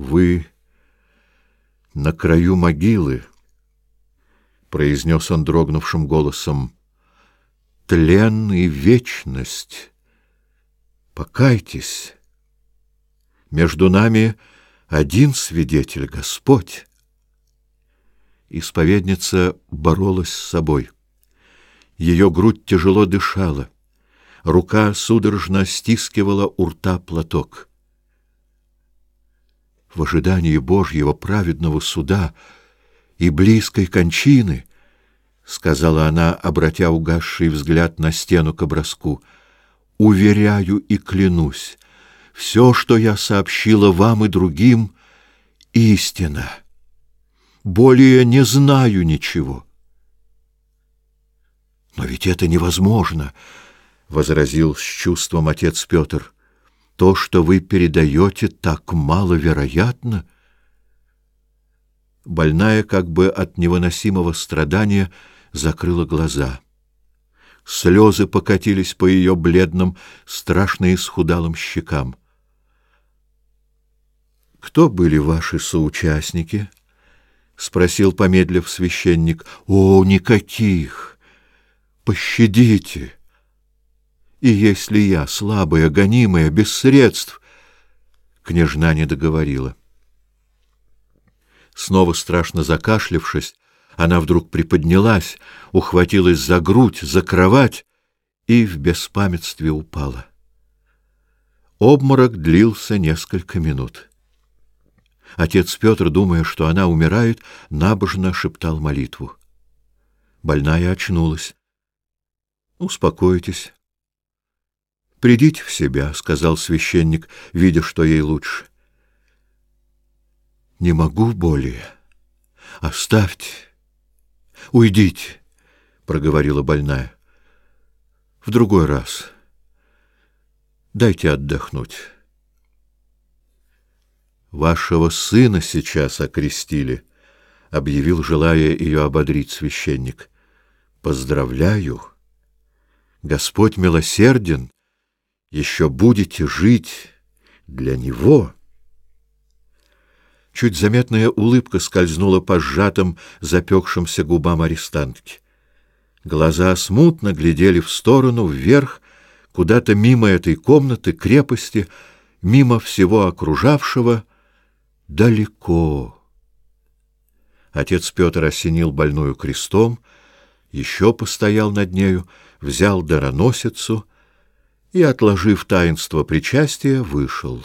Вы на краю могилы, произнес он дрогнувшим голосом. Тлен и вечность. Покайтесь. Между нами один свидетель Господь. Исповедница боролась с собой. Ее грудь тяжело дышала. Рука судорожно стискивала у рта платок в ожидании Божьего праведного суда и близкой кончины, — сказала она, обратя угасший взгляд на стену к образку, — уверяю и клянусь, все, что я сообщила вам и другим, — истина. Более не знаю ничего. — Но ведь это невозможно, — возразил с чувством отец Петр. — то, что вы передаете, так маловероятно. Больная, как бы от невыносимого страдания, закрыла глаза. Слезы покатились по ее бледным, страшно исхудалым щекам. Кто были ваши соучастники? спросил помедлив священник. О, никаких. Пощадите. И если я, слабая, гонимая, без средств, княжна не договорила. Снова страшно закашлявшись, она вдруг приподнялась, ухватилась за грудь, за кровать и в беспамятстве упала. Обморок длился несколько минут. Отец Петр, думая, что она умирает, набожно шептал молитву. Больная очнулась. «Успокойтесь». «Придите в себя», — сказал священник, видя, что ей лучше. «Не могу более. Оставьте. Уйдите», — проговорила больная. «В другой раз. Дайте отдохнуть». «Вашего сына сейчас окрестили», — объявил, желая ее ободрить священник. «Поздравляю! Господь милосерден!» еще будете жить для него. Чуть заметная улыбка скользнула по сжатым, запекшимся губам арестантки. Глаза смутно глядели в сторону, вверх, куда-то мимо этой комнаты, крепости, мимо всего окружавшего, далеко. Отец Петр осенил больную крестом, еще постоял над нею, взял дароносицу — и, отложив таинство причастия, вышел.